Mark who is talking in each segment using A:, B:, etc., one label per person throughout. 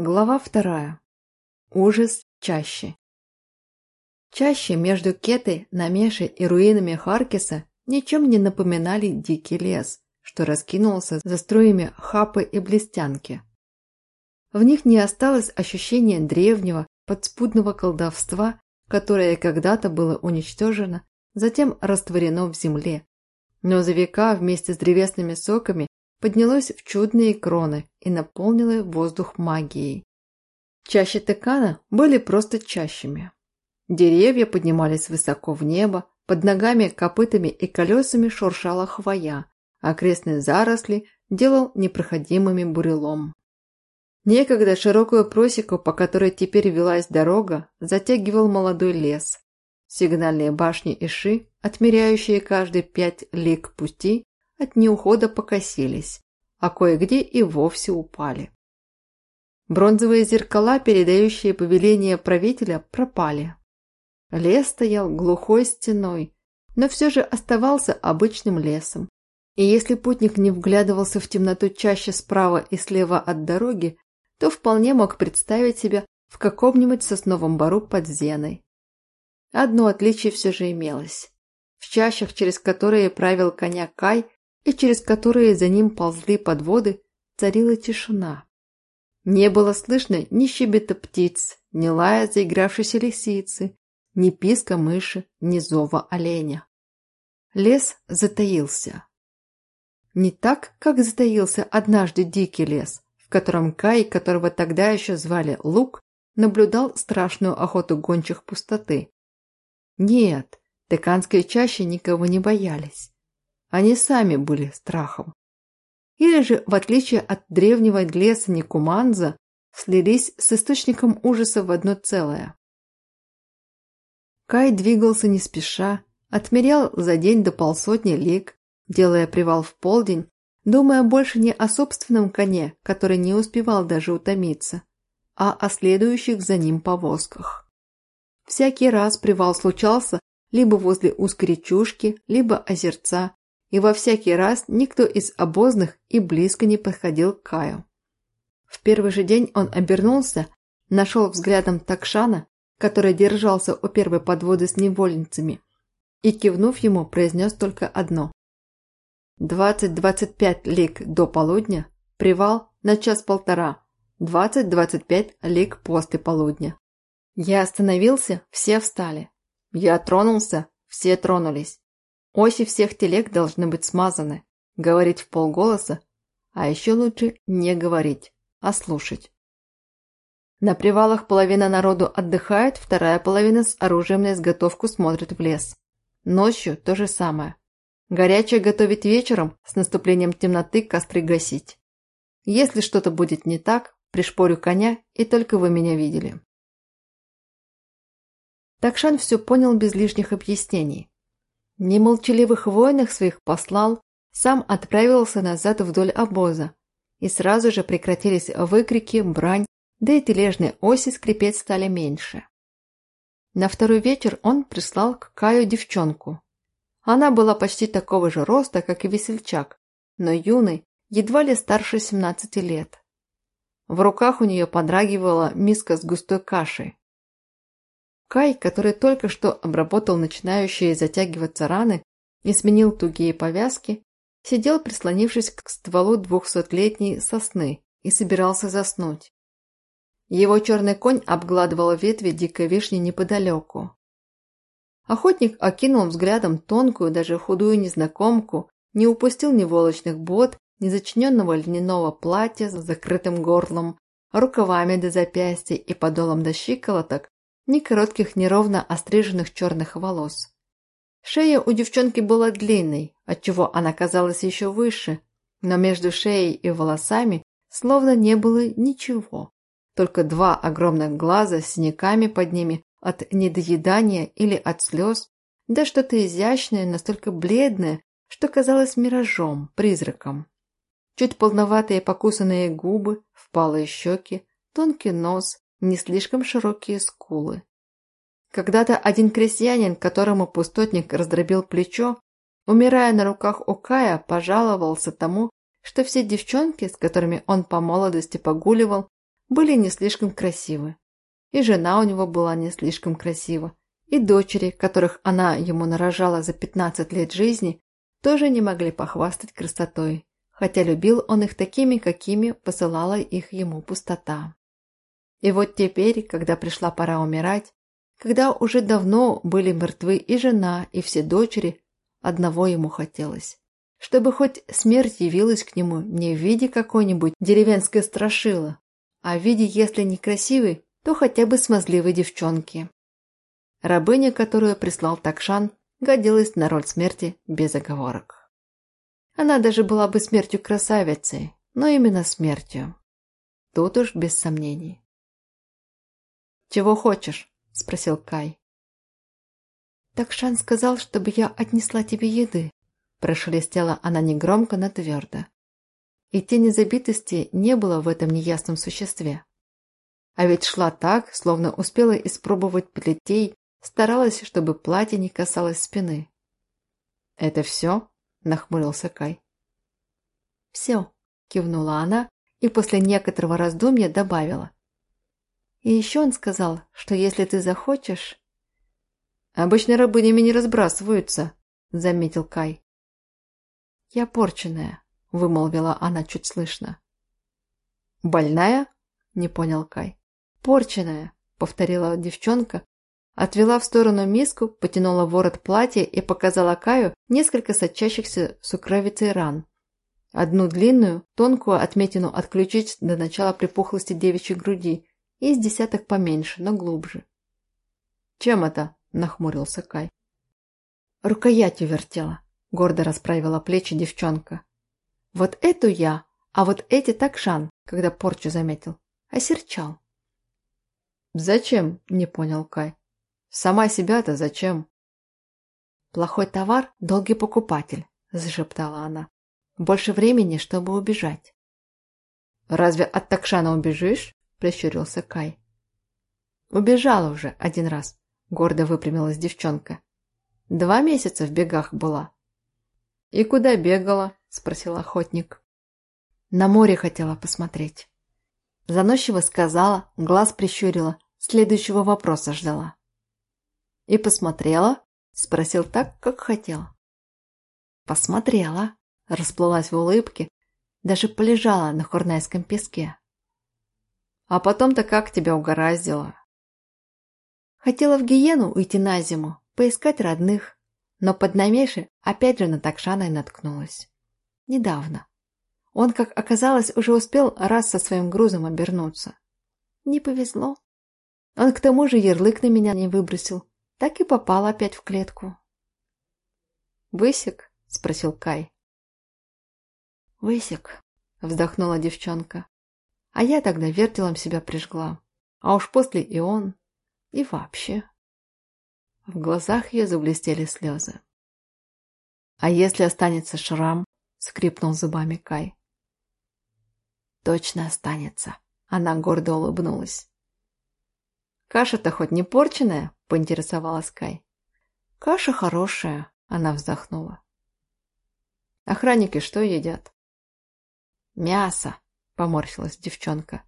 A: Глава вторая. Ужас чаще. Чаще между Кетой, Намешей и руинами Харкиса ничем не напоминали дикий лес, что раскинулся за струями хапы и блестянки. В них не осталось ощущения древнего, подспудного колдовства, которое когда-то было уничтожено, затем растворено в земле. Но за века вместе с древесными соками поднялось в чудные кроны и наполнило воздух магией. Чаще Текана были просто чащами. Деревья поднимались высоко в небо, под ногами, копытами и колесами шуршала хвоя, а окрестные заросли делал непроходимыми бурелом. Некогда широкую просеку, по которой теперь велась дорога, затягивал молодой лес. Сигнальные башни Иши, отмеряющие каждые пять лиг пути, от неухода покосились, а кое-где и вовсе упали. Бронзовые зеркала, передающие повеление правителя, пропали. Лес стоял глухой стеной, но все же оставался обычным лесом. И если путник не вглядывался в темноту чаще справа и слева от дороги, то вполне мог представить себя в каком-нибудь сосновом бару под Зеной. Одно отличие все же имелось. В чащах, через которые правил коня Кай, и через которые за ним ползли подводы, царила тишина. Не было слышно ни щебета птиц, ни лая заигравшейся лисицы, ни писка мыши, ни зова оленя. Лес затаился. Не так, как затаился однажды дикий лес, в котором Кай, которого тогда еще звали Лук, наблюдал страшную охоту гончих пустоты. Нет, деканские чаще никого не боялись. Они сами были страхом. Или же, в отличие от древнего леса Никуманза, слились с источником ужаса в одно целое. Кай двигался не спеша, отмерял за день до полсотни лиг, делая привал в полдень, думая больше не о собственном коне, который не успевал даже утомиться, а о следующих за ним повозках. Всякий раз привал случался либо возле узкой речушки, либо озерца, и во всякий раз никто из обозных и близко не подходил к Каю. В первый же день он обернулся, нашел взглядом Такшана, который держался у первой подводы с невольницами, и, кивнув ему, произнес только одно. «Двадцать-двадцать пять лиг до полудня, привал на час-полтора, двадцать-двадцать пять лиг после полудня». Я остановился, все встали. Я тронулся, все тронулись. Оси всех телег должны быть смазаны. Говорить в полголоса, а еще лучше не говорить, а слушать. На привалах половина народу отдыхает, вторая половина с оружием на изготовку смотрит в лес. Ночью то же самое. Горячее готовить вечером, с наступлением темноты костры гасить. Если что-то будет не так, пришпорю коня, и только вы меня видели. Такшан все понял без лишних объяснений. Немолчаливых воинах своих послал, сам отправился назад вдоль обоза. И сразу же прекратились выкрики, брань, да и тележные оси скрипеть стали меньше. На второй вечер он прислал к Каю девчонку. Она была почти такого же роста, как и весельчак, но юный, едва ли старше 17 лет. В руках у нее подрагивала миска с густой кашей. Кай, который только что обработал начинающие затягиваться раны и сменил тугие повязки, сидел, прислонившись к стволу двухсотлетней сосны и собирался заснуть. Его черный конь обгладывал ветви дикой вишни неподалеку. Охотник окинул взглядом тонкую, даже худую незнакомку, не упустил ни волочных бот, ни зачиненного льняного платья с закрытым горлом, рукавами до запястья и подолом до щиколоток, ни коротких неровно остриженных черных волос. Шея у девчонки была длинной, отчего она казалась еще выше, но между шеей и волосами словно не было ничего, только два огромных глаза с синяками под ними от недоедания или от слез, да что-то изящное, настолько бледное, что казалось миражом, призраком. Чуть полноватые покусанные губы, впалые щеки, тонкий нос, не слишком широкие скулы. Когда-то один крестьянин, которому пустотник раздробил плечо, умирая на руках у Кая, пожаловался тому, что все девчонки, с которыми он по молодости погуливал, были не слишком красивы. И жена у него была не слишком красива. И дочери, которых она ему нарожала за 15 лет жизни, тоже не могли похвастать красотой, хотя любил он их такими, какими посылала их ему пустота. И вот теперь, когда пришла пора умирать, когда уже давно были мертвы и жена, и все дочери, одного ему хотелось. Чтобы хоть смерть явилась к нему не в виде какой-нибудь деревенской страшилы, а в виде, если не красивой, то хотя бы смазливой девчонки. Рабыня, которую прислал Такшан, годилась на роль смерти без оговорок. Она даже была бы смертью красавицы, но именно смертью. Тут уж без сомнений. «Чего хочешь?» – спросил Кай. «Такшан сказал, чтобы я отнесла тебе еды», – прошелестела она негромко, но твердо. И тени забитости не было в этом неясном существе. А ведь шла так, словно успела испробовать плетей, старалась, чтобы платье не касалось спины. «Это все?» – нахмурился Кай. «Все», – кивнула она и после некоторого раздумья добавила. И еще он сказал, что если ты захочешь... Обычно рабынями не разбрасываются, заметил Кай. Я порченная, вымолвила она чуть слышно. Больная? Не понял Кай. Порченная, повторила девчонка, отвела в сторону миску, потянула ворот платья и показала Каю несколько сочащихся сукровицей ран. Одну длинную, тонкую отметину отключить до начала припухлости девичьей груди и с десяток поменьше, но глубже. «Чем это?» – нахмурился Кай. «Рукоятью вертела», – гордо расправила плечи девчонка. «Вот эту я, а вот эти так Шан, когда порчу заметил. Осерчал». «Зачем?» – не понял Кай. «Сама себя-то зачем?» «Плохой товар – долгий покупатель», – зашептала она. «Больше времени, чтобы убежать». «Разве от Такшана убежишь?» – прищурился Кай. «Убежала уже один раз», – гордо выпрямилась девчонка. «Два месяца в бегах была». «И куда бегала?» – спросил охотник. «На море хотела посмотреть». Заносчиво сказала, глаз прищурила, следующего вопроса ждала. «И посмотрела?» – спросил так, как хотела. «Посмотрела», – расплылась в улыбке, даже полежала на хурнайском песке. А потом-то как тебя угораздило? Хотела в Гиену уйти на зиму, поискать родных, но под Намеши опять же на Такшана наткнулась. Недавно. Он, как оказалось, уже успел раз со своим грузом обернуться. Не повезло. Он к тому же ярлык на меня не выбросил, так и попал опять в клетку. «Высек?» – спросил Кай. «Высек», – вздохнула девчонка. А я тогда вертелом себя прижгла. А уж после и он, и вообще. В глазах ее заблестели слезы. «А если останется шрам?» — скрипнул зубами Кай. «Точно останется», — она гордо улыбнулась. «Каша-то хоть не порченная?» — поинтересовалась Кай. «Каша хорошая», — она вздохнула. «Охранники что едят?» «Мясо», поморщилась девчонка.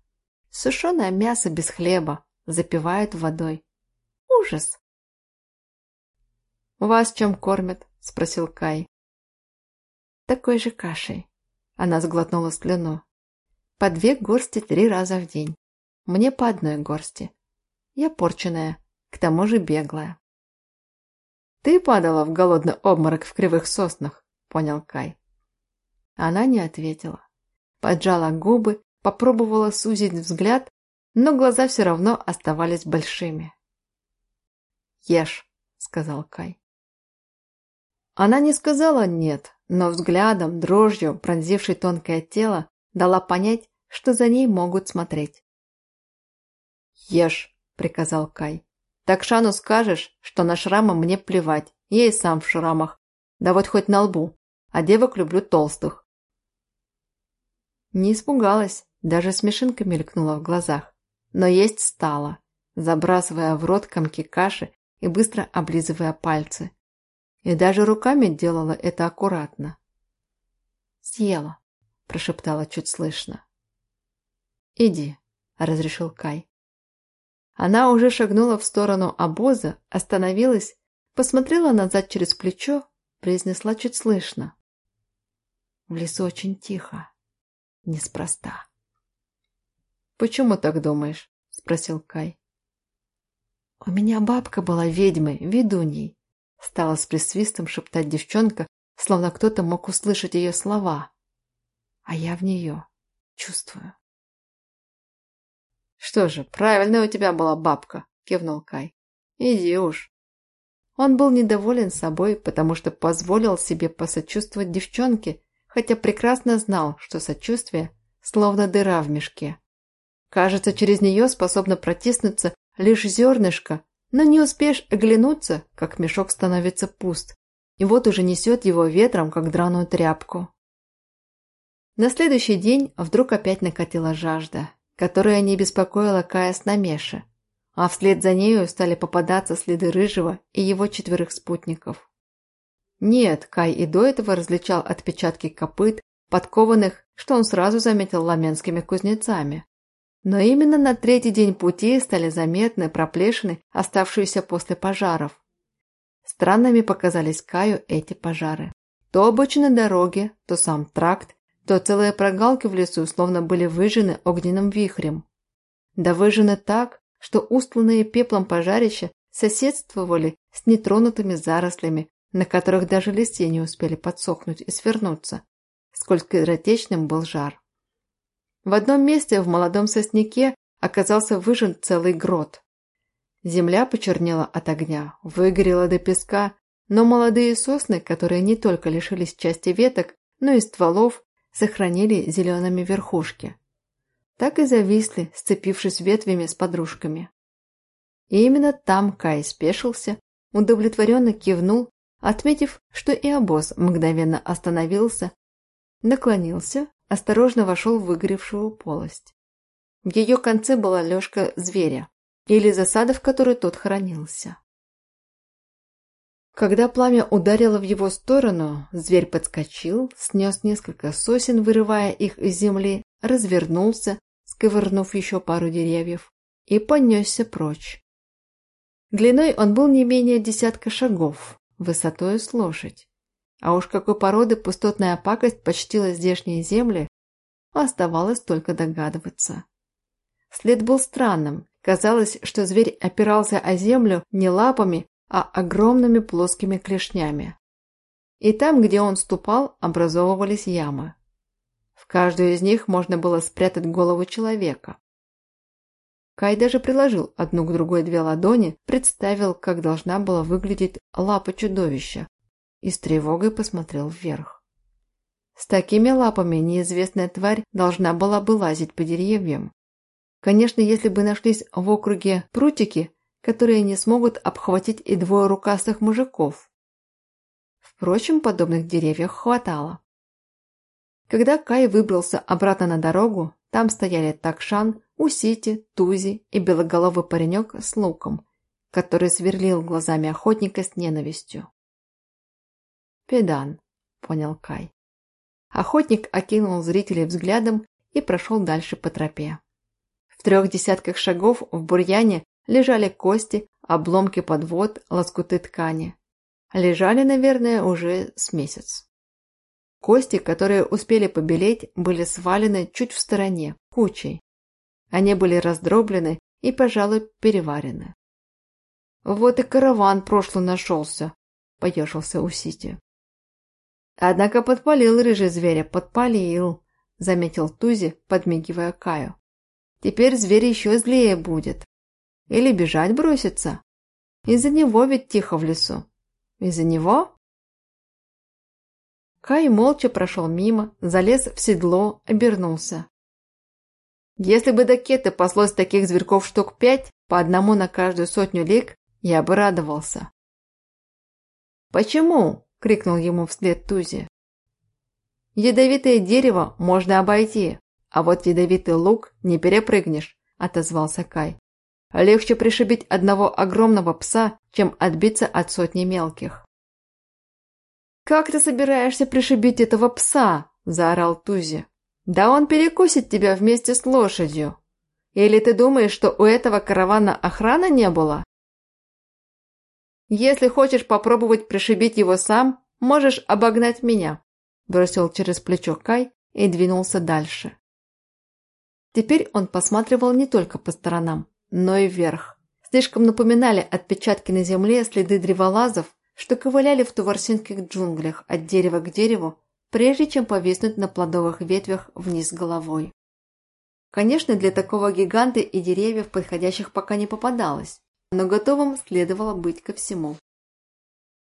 A: Сушеное мясо без хлеба, запивают водой. Ужас! «Вас чем кормят?» – спросил Кай. «Такой же кашей». Она сглотнула слюну. «По две горсти три раза в день. Мне по одной горсти. Я порченая, к тому же беглая». «Ты падала в голодный обморок в кривых соснах», – понял Кай. Она не ответила поджала губы, попробовала сузить взгляд, но глаза все равно оставались большими. «Ешь», — сказал Кай. Она не сказала «нет», но взглядом, дрожью, пронзившей тонкое тело, дала понять, что за ней могут смотреть. «Ешь», — приказал Кай. «Так Шану скажешь, что на шрамы мне плевать, я и сам в шрамах, да вот хоть на лбу, а девок люблю толстых. Не испугалась, даже смешинка мелькнула в глазах. Но есть стала, забрасывая в рот комки каши и быстро облизывая пальцы. И даже руками делала это аккуратно. «Съела», – прошептала чуть слышно. «Иди», – разрешил Кай. Она уже шагнула в сторону обоза, остановилась, посмотрела назад через плечо, произнесла чуть слышно. В лесу очень тихо. Неспроста. «Почему так думаешь?» – спросил Кай. «У меня бабка была ведьмой, ведуньей», – стала с присвистом шептать девчонка, словно кто-то мог услышать ее слова. А я в нее чувствую. «Что же, правильная у тебя была бабка», – кивнул Кай. «Иди уж». Он был недоволен собой, потому что позволил себе посочувствовать девчонке, хотя прекрасно знал, что сочувствие словно дыра в мешке. Кажется, через нее способно протиснуться лишь зернышко, но не успеешь оглянуться, как мешок становится пуст, и вот уже несет его ветром, как драную тряпку. На следующий день вдруг опять накатила жажда, которая не беспокоила Кая с а вслед за нею стали попадаться следы Рыжего и его четверых спутников. Нет, Кай и до этого различал отпечатки копыт, подкованных, что он сразу заметил ламенскими кузнецами. Но именно на третий день пути стали заметны проплешины, оставшиеся после пожаров. Странными показались Каю эти пожары. То обочины дороги, то сам тракт, то целые прогалки в лесу словно были выжжены огненным вихрем. Да выжжены так, что устланные пеплом пожарища соседствовали с нетронутыми зарослями, на которых даже листья не успели подсохнуть и свернуться. Сколько скоротечным был жар. В одном месте в молодом сосняке оказался выжжен целый грот. Земля почернела от огня, выгорела до песка, но молодые сосны, которые не только лишились части веток, но и стволов, сохранили зелеными верхушки. Так и зависли, сцепившись ветвями с подружками. И именно там Кай спешился, удовлетворенно кивнул Отметив, что и обоз мгновенно остановился, наклонился, осторожно вошел в выгоревшую полость. В ее конце была лёжка зверя, или засада, в которой тот хранился. Когда пламя ударило в его сторону, зверь подскочил, снес несколько сосен, вырывая их из земли, развернулся, сковырнув еще пару деревьев, и понесся прочь. Длиной он был не менее десятка шагов, высотой с лошадь. А уж какой породы пустотная пакость почтила здешние земли, оставалось только догадываться. След был странным. Казалось, что зверь опирался о землю не лапами, а огромными плоскими клешнями. И там, где он ступал, образовывались ямы. В каждую из них можно было спрятать голову человека. Кай даже приложил одну к другой две ладони, представил, как должна была выглядеть лапа чудовища, и с тревогой посмотрел вверх. С такими лапами неизвестная тварь должна была бы лазить по деревьям. Конечно, если бы нашлись в округе прутики, которые не смогут обхватить и двое рукастых мужиков. Впрочем, подобных деревьев хватало. Когда Кай выбрался обратно на дорогу, там стояли Такшан, Усити, Тузи и белоголовый паренек с луком, который сверлил глазами охотника с ненавистью. «Педан», — понял Кай. Охотник окинул зрителей взглядом и прошел дальше по тропе. В трех десятках шагов в бурьяне лежали кости, обломки подвод, лоскуты ткани. Лежали, наверное, уже с месяц. Кости, которые успели побелеть, были свалены чуть в стороне, кучей. Они были раздроблены и, пожалуй, переварены. «Вот и караван прошлый нашелся», — поежился Усити. «Однако подпалил рыжий зверя, подпалил», — заметил Тузи, подмигивая Каю. «Теперь зверь еще злее будет. Или бежать бросится. Из-за него ведь тихо в лесу. Из-за него?» Кай молча прошел мимо, залез в седло, обернулся. Если бы до Кеты паслось таких зверьков штук пять, по одному на каждую сотню лиг, я бы радовался. «Почему?» – крикнул ему вслед Тузи. «Ядовитое дерево можно обойти, а вот ядовитый лук не перепрыгнешь», – отозвался Кай. «Легче пришибить одного огромного пса, чем отбиться от сотни мелких». «Как ты собираешься пришибить этого пса?» – заорал Тузи. Да он перекусит тебя вместе с лошадью. Или ты думаешь, что у этого каравана охраны не было? Если хочешь попробовать пришибить его сам, можешь обогнать меня», бросил через плечо Кай и двинулся дальше. Теперь он посматривал не только по сторонам, но и вверх. Слишком напоминали отпечатки на земле следы древолазов, что ковыляли в туварсинских джунглях от дерева к дереву, прежде чем повиснуть на плодовых ветвях вниз головой. Конечно, для такого гиганта и деревьев подходящих пока не попадалось, но готовым следовало быть ко всему.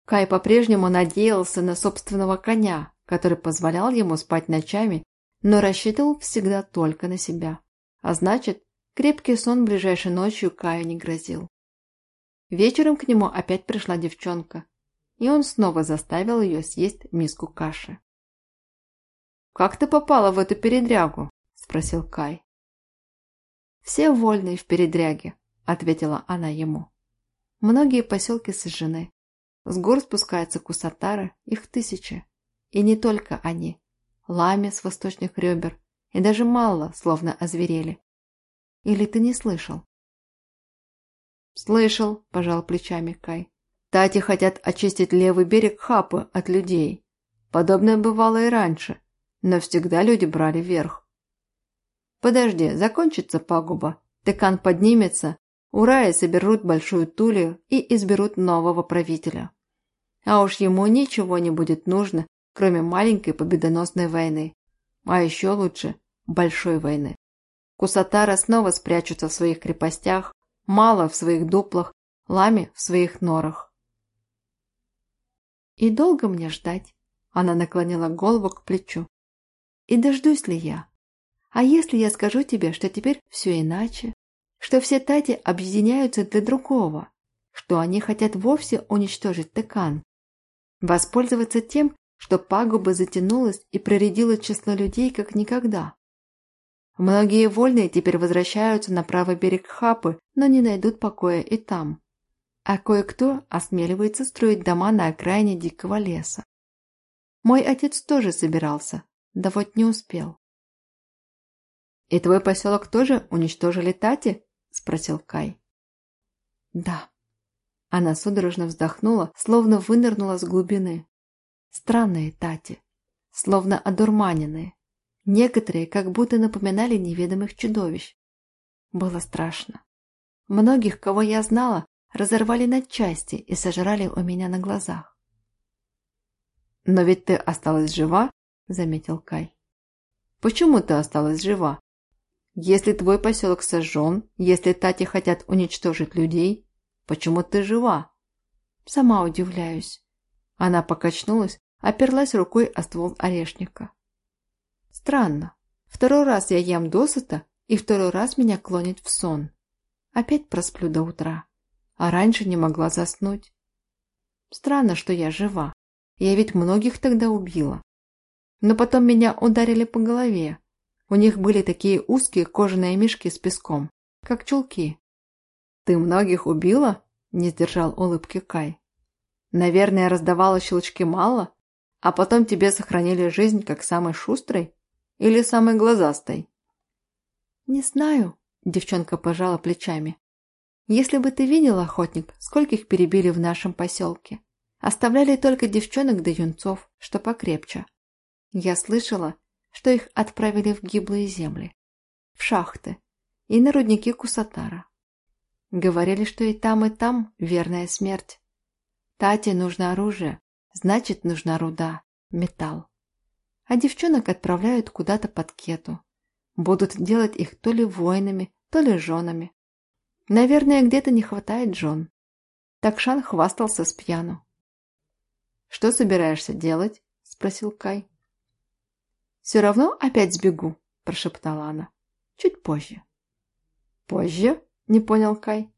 A: Кай по-прежнему надеялся на собственного коня, который позволял ему спать ночами, но рассчитывал всегда только на себя. А значит, крепкий сон ближайшей ночью Каю не грозил. Вечером к нему опять пришла девчонка, и он снова заставил ее съесть миску каши. «Как ты попала в эту передрягу?» – спросил Кай. «Все вольные в передряге», – ответила она ему. «Многие поселки сожжены. С гор спускаются кусатары, их тысячи. И не только они. Лами с восточных ребер, и даже мало, словно озверели. Или ты не слышал?» «Слышал», – пожал плечами Кай. «Тати хотят очистить левый берег Хапы от людей. Подобное бывало и раньше, но всегда люди брали верх. Подожди, закончится пагуба, Текан поднимется, Ураи соберут большую Тулию и изберут нового правителя. А уж ему ничего не будет нужно, кроме маленькой победоносной войны. А еще лучше – большой войны. Кусатара снова спрячутся в своих крепостях, Мало в своих дуплах, Лами в своих норах. «И долго мне ждать?» Она наклонила голову к плечу. «И дождусь ли я? А если я скажу тебе, что теперь все иначе? Что все тати объединяются для другого? Что они хотят вовсе уничтожить Текан? Воспользоваться тем, что пагуба затянулась и проредила число людей как никогда? Многие вольные теперь возвращаются на правый берег Хапы, но не найдут покоя и там. А кое-кто осмеливается строить дома на окраине дикого леса. Мой отец тоже собирался, да вот не успел. «И твой поселок тоже уничтожили Тати?» – спросил Кай. «Да». Она судорожно вздохнула, словно вынырнула с глубины. Странные Тати, словно одурманенные. Некоторые как будто напоминали неведомых чудовищ. Было страшно. Многих, кого я знала, разорвали на части и сожрали у меня на глазах. «Но ведь ты осталась жива», – заметил Кай. «Почему ты осталась жива? Если твой поселок сожжен, если Тати хотят уничтожить людей, почему ты жива? Сама удивляюсь. Она покачнулась, оперлась рукой о ствол орешника. Странно. Второй раз я ем досыта, и второй раз меня клонит в сон. Опять просплю до утра. А раньше не могла заснуть. Странно, что я жива. Я ведь многих тогда убила. Но потом меня ударили по голове, у них были такие узкие кожаные мешки с песком, как чулки. «Ты многих убила?» – не сдержал улыбки Кай. «Наверное, раздавала щелчки мало, а потом тебе сохранили жизнь как самой шустрой или самой глазастой?» «Не знаю», – девчонка пожала плечами. «Если бы ты видел, охотник, скольких перебили в нашем поселке. Оставляли только девчонок да юнцов, что покрепче. Я слышала, что их отправили в гиблые земли, в шахты и на рудники Кусатара. Говорили, что и там, и там верная смерть. Тате нужно оружие, значит, нужна руда, металл. А девчонок отправляют куда-то под кету. Будут делать их то ли воинами, то ли женами. Наверное, где-то не хватает жен. Такшан хвастался с пьяну. «Что собираешься делать?» – спросил Кай. «Все равно опять сбегу», – прошептала она. «Чуть позже». «Позже?» – не понял Кай.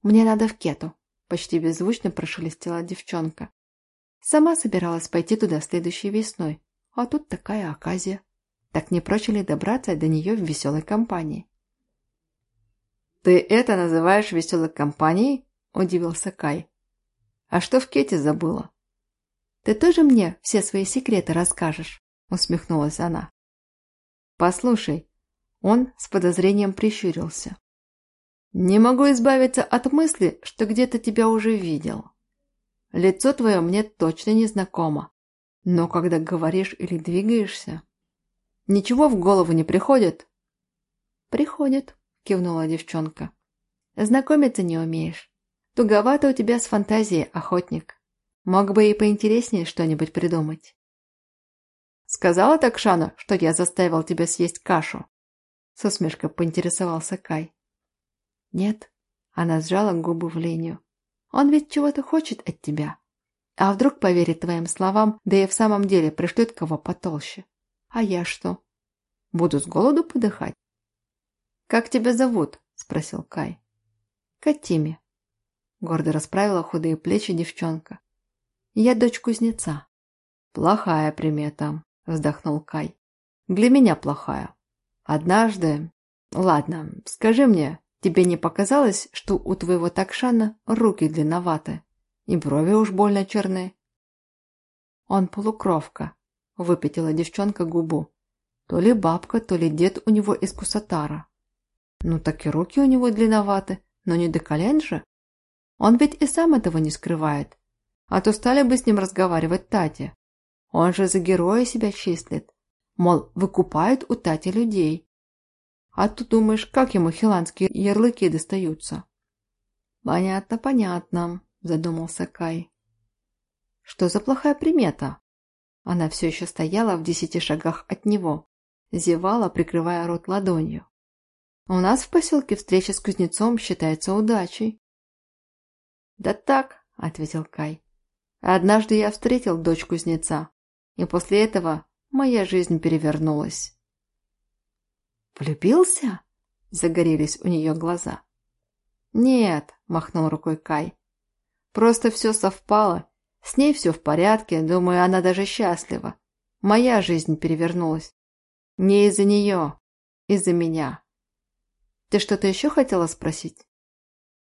A: «Мне надо в кету», – почти беззвучно прошелестела девчонка. Сама собиралась пойти туда следующей весной, а тут такая оказия. Так не прочили добраться до нее в веселой компании. «Ты это называешь веселой компанией?» – удивился Кай. «А что в Кете забыла?» «Ты тоже мне все свои секреты расскажешь?» Усмехнулась она. «Послушай, Он с подозрением прищурился. «Не могу избавиться от мысли, что где-то тебя уже видел. Лицо твое мне точно не знакомо, но когда говоришь или двигаешься, ничего в голову не приходит?» «Приходит», – кивнула девчонка. «Знакомиться не умеешь. Туговато у тебя с фантазией, охотник. Мог бы и поинтереснее что-нибудь придумать».
B: «Сказала Такшана, что я заставил тебя съесть кашу?» С усмешкой поинтересовался Кай.
A: «Нет», – она сжала губы в линию. «Он ведь чего-то хочет от тебя. А вдруг поверит твоим словам, да и в самом деле пришлет кого потолще? А я что? Буду с голоду подыхать?»
B: «Как тебя зовут?» – спросил Кай.
A: «Катиме», – гордо расправила худые плечи девчонка. «Я дочь кузнеца».
B: «Плохая примета», – вздохнул Кай. «Для меня плохая. Однажды... Ладно, скажи мне, тебе не показалось, что у твоего такшана руки длинноваты и брови уж больно черные?»
A: «Он полукровка», – выпятила девчонка губу. «То ли бабка, то ли дед у него из Кусатара». Ну так и руки у него длинноваты, но не до колен же. Он ведь и сам этого не скрывает. А то стали бы с ним разговаривать Тати. Он же за героя себя числит. Мол, выкупает у Тати людей. А ты думаешь, как ему хиланские ярлыки достаются?
B: Понятно, понятно, задумался Кай.
A: Что за плохая примета? Она все еще стояла в десяти шагах от него, зевала, прикрывая рот ладонью. У нас в поселке встреча с кузнецом считается удачей.
B: «Да так», — ответил Кай. «Однажды я встретил дочь кузнеца, и после этого моя жизнь перевернулась».
A: «Влюбился?» — загорелись у нее глаза.
B: «Нет», — махнул рукой Кай. «Просто все совпало. С ней все в порядке, думаю, она даже счастлива. Моя жизнь перевернулась. Не из-за нее, из-за меня».
A: Ты что-то еще хотела спросить?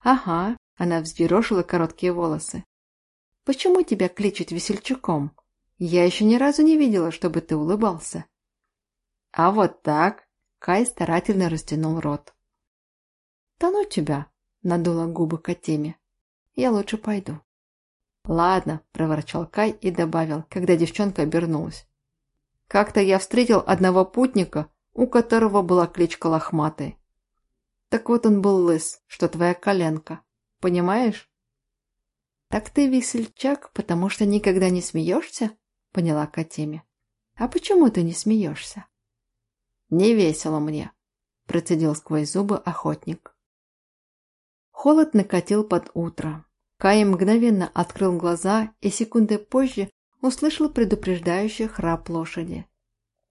B: Ага, она взъерошила короткие волосы.
A: Почему тебя кличут весельчаком? Я еще ни разу не видела, чтобы ты улыбался.
B: А вот так. Кай старательно растянул рот.
A: Да ну тебя, надула губы Катеме. Я лучше пойду.
B: Ладно, проворчал Кай и добавил, когда девчонка обернулась. Как-то я встретил одного путника, у которого была кличка Лохматый. Так вот он был лыс, что твоя коленка. Понимаешь?
A: Так ты весельчак, потому что никогда не смеешься? Поняла Катиме. А почему ты не смеешься?
B: Не весело мне, процедил сквозь зубы охотник.
A: Холод накатил под утро. Кай мгновенно открыл глаза и секунды позже услышал предупреждающий храп лошади.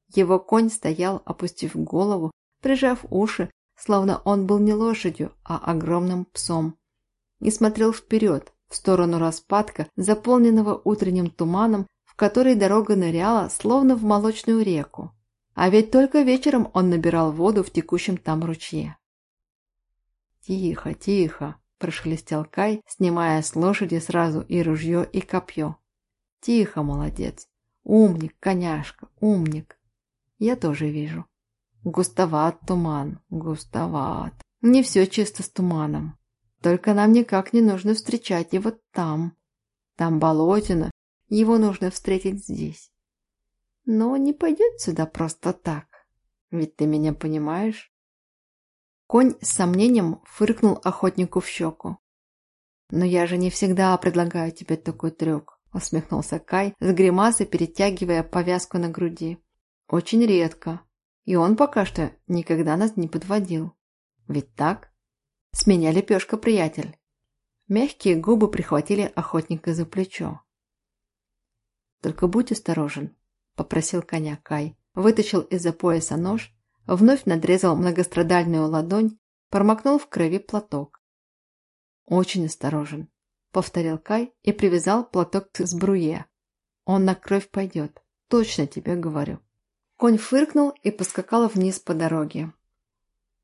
A: Его конь стоял, опустив голову, прижав уши словно он был не лошадью, а огромным псом, и смотрел вперед, в сторону распадка, заполненного утренним туманом, в который дорога ныряла, словно в молочную реку. А ведь только вечером он набирал воду в текущем там ручье.
B: «Тихо, тихо!» – прошелестел Кай, снимая с лошади сразу и ружье, и копье. «Тихо, молодец! Умник, коняшка, умник! Я тоже вижу!» Густоват туман, густоват. Не все чисто с туманом. Только нам никак не нужно встречать его там. Там болотина, его нужно встретить здесь. Но не пойдет сюда просто так. Ведь ты меня понимаешь?
A: Конь с сомнением фыркнул охотнику в щеку. «Но я же не всегда предлагаю тебе такой трюк», — усмехнулся Кай, с гримасой перетягивая повязку на груди. «Очень редко. И он пока что никогда нас не подводил. Ведь так? С меня лепешка, приятель. Мягкие губы прихватили охотника за плечо. «Только будь осторожен», – попросил коня Кай. Вытащил из-за пояса нож, вновь надрезал многострадальную ладонь, промокнул в крови платок. «Очень осторожен», – повторил Кай и привязал платок к сбруе. «Он на кровь пойдет, точно тебе говорю». Конь фыркнул и поскакал вниз по дороге.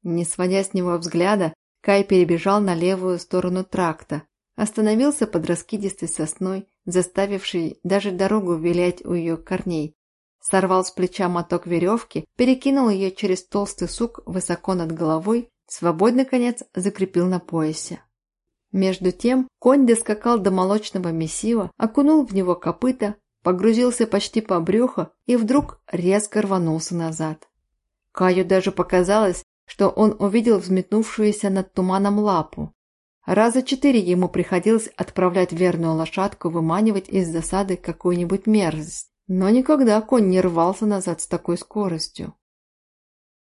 A: Не сводя с него взгляда, Кай перебежал на левую сторону тракта, остановился под раскидистой сосной, заставившей даже дорогу вилять у ее корней, сорвал с плеча моток веревки, перекинул ее через толстый сук высоко над головой, свободный конец закрепил на поясе. Между тем конь доскакал до молочного месива, окунул в него копыта, погрузился почти по брюхо и вдруг резко рванулся назад. Каю даже показалось, что он увидел взметнувшуюся над туманом лапу. Раза четыре ему приходилось отправлять верную лошадку выманивать из засады какую-нибудь мерзость, но никогда конь не рвался назад с такой скоростью.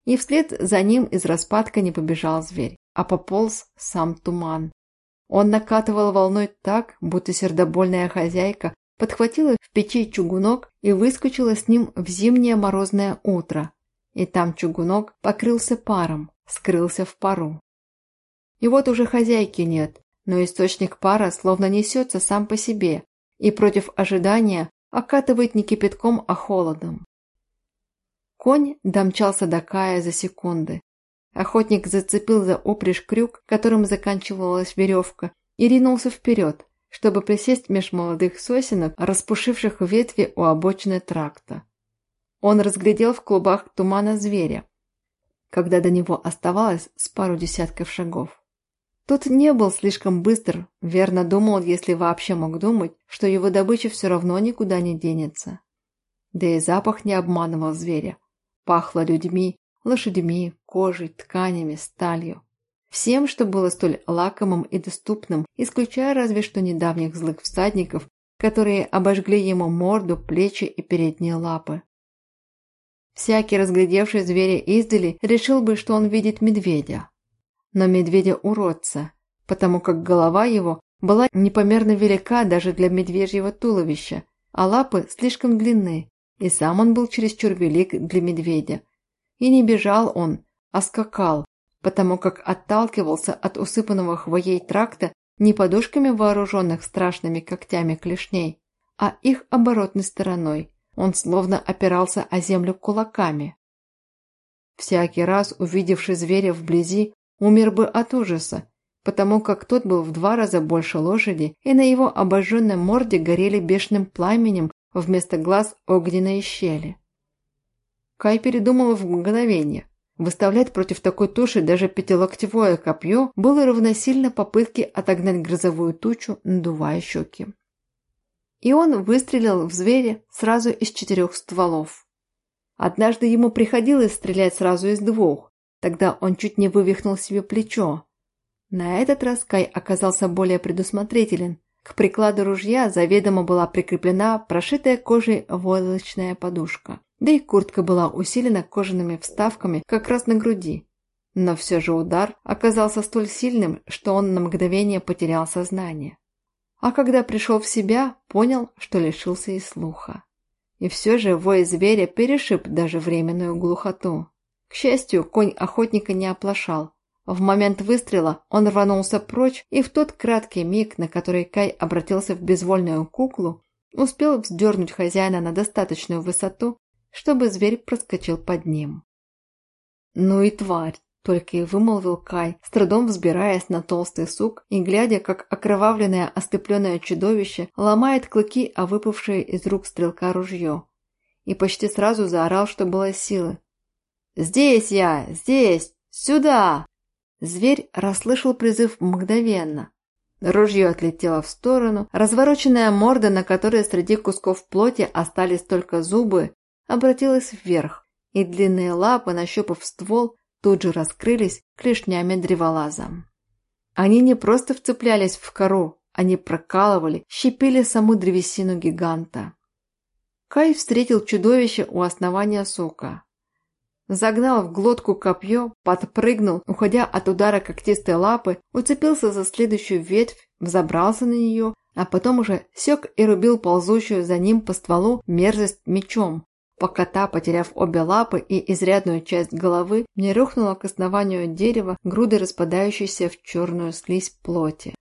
A: И вслед за ним из распадка не побежал зверь, а пополз сам туман. Он накатывал волной так, будто сердобольная хозяйка подхватила в печи чугунок и выскочила с ним в зимнее морозное утро. И там чугунок покрылся паром, скрылся в пару. И вот уже хозяйки нет, но источник пара словно несется сам по себе и против ожидания окатывает не кипятком, а холодом. Конь домчался до Кая за секунды. Охотник зацепил за опришь крюк, которым заканчивалась веревка, и ринулся вперед, чтобы присесть меж молодых сосенок, распушивших ветви у обочины тракта. Он разглядел в клубах тумана зверя, когда до него оставалось с пару десятков шагов. Тот не был слишком быстр, верно думал, если вообще мог думать, что его добыча все равно никуда не денется. Да и запах не обманывал зверя. Пахло людьми, лошадьми, кожей, тканями, сталью. Всем, что было столь лакомым и доступным, исключая разве что недавних злых всадников, которые обожгли ему морду, плечи и передние лапы. Всякий, разглядевший зверя издали, решил бы, что он видит медведя но медведя-уродца, потому как голова его была непомерно велика даже для медвежьего туловища, а лапы слишком длинны, и сам он был чересчур велик для медведя. И не бежал он, а скакал, потому как отталкивался от усыпанного хвоей тракта не подушками вооруженных страшными когтями клешней, а их оборотной стороной. Он словно опирался о землю кулаками. Всякий раз, увидевший зверя вблизи, умер бы от ужаса, потому как тот был в два раза больше лошади, и на его обожженной морде горели бешеным пламенем вместо глаз огненные щели. Кай передумал в мгновение. Выставлять против такой туши даже пятилоктевое копье было равносильно попытке отогнать грозовую тучу, надувая щеки. И он выстрелил в зверя сразу из четырех стволов. Однажды ему приходилось стрелять сразу из двух, Тогда он чуть не вывихнул себе плечо. На этот раз Кай оказался более предусмотрителен. К прикладу ружья заведомо была прикреплена прошитая кожей войлочная подушка. Да и куртка была усилена кожаными вставками как раз на груди. Но все же удар оказался столь сильным, что он на мгновение потерял сознание. А когда пришел в себя, понял, что лишился и слуха. И все же вой зверя перешиб даже временную глухоту. К счастью, конь охотника не оплошал. В момент выстрела он рванулся прочь, и в тот краткий миг, на который Кай обратился в безвольную куклу, успел вздернуть хозяина на достаточную высоту, чтобы зверь проскочил под ним. «Ну и тварь!» – только и вымолвил Кай, с трудом взбираясь на толстый сук и глядя, как окровавленное ослепленное чудовище ломает клыки, о выпавшее из рук стрелка ружье. И почти сразу заорал, что было силы. «Здесь я! Здесь! Сюда!» Зверь расслышал призыв мгновенно. Ружье отлетело в сторону, развороченная морда, на которой среди кусков плоти остались только зубы, обратилась вверх, и длинные лапы, нащупав ствол, тут же раскрылись клешнями древолаза. Они не просто вцеплялись в кору, они прокалывали, щипили саму древесину гиганта. Кай встретил чудовище у основания сока. Загнал в глотку копье, подпрыгнул, уходя от удара когтистой лапы, уцепился за следующую ветвь, взобрался на нее, а потом уже сек и рубил ползущую за ним по стволу мерзость мечом, пока та, потеряв обе лапы и изрядную часть головы, не рухнула к основанию дерева грудой распадающейся в черную слизь плоти.